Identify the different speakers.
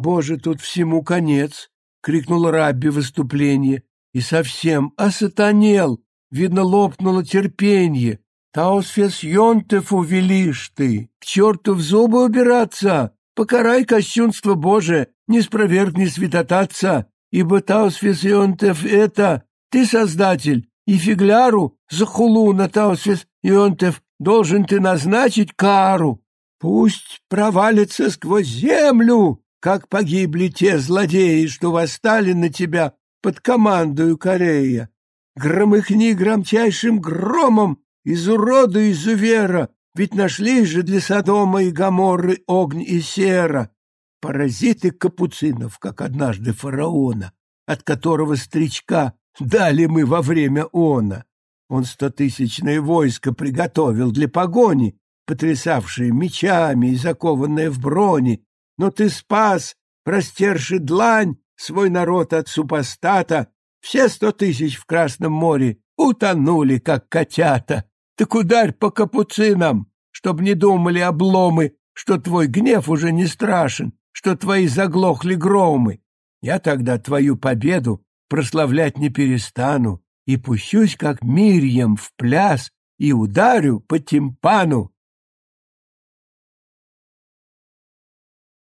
Speaker 1: Боже, тут всему конец! — крикнул Рабби в выступлении. И совсем осатанел, видно, лопнуло терпенье. Таусфес Йонтефу велишь ты, к черту в зубы убираться, покарай кощунство Божие, не спровергни святотатца, ибо Таусфес Йонтеф это ты создатель, и фигляру за хулу на Таусфес Йонтеф должен ты назначить кару. Пусть провалится сквозь землю, как погибли те злодеи, что восстали на тебя под командою Корея. Громыхни громчайшим громом, изуродуй изувера, ведь нашли же для Содома и Гоморры огонь и сера. Паразиты капуцинов, как однажды фараона, от которого стричка дали мы во время она. Он стотысячное войско приготовил для погони, потрясавшее мечами и закованное в брони, но ты спас, простерши длань, свой народ от супостата, все сто тысяч в Красном море утонули, как котята. Так ударь по капуцинам, чтоб не думали обломы, что твой гнев уже не страшен, что твои заглохли громы. Я тогда твою победу прославлять не перестану и пущусь, как Мирьям, в пляс и ударю по тимпану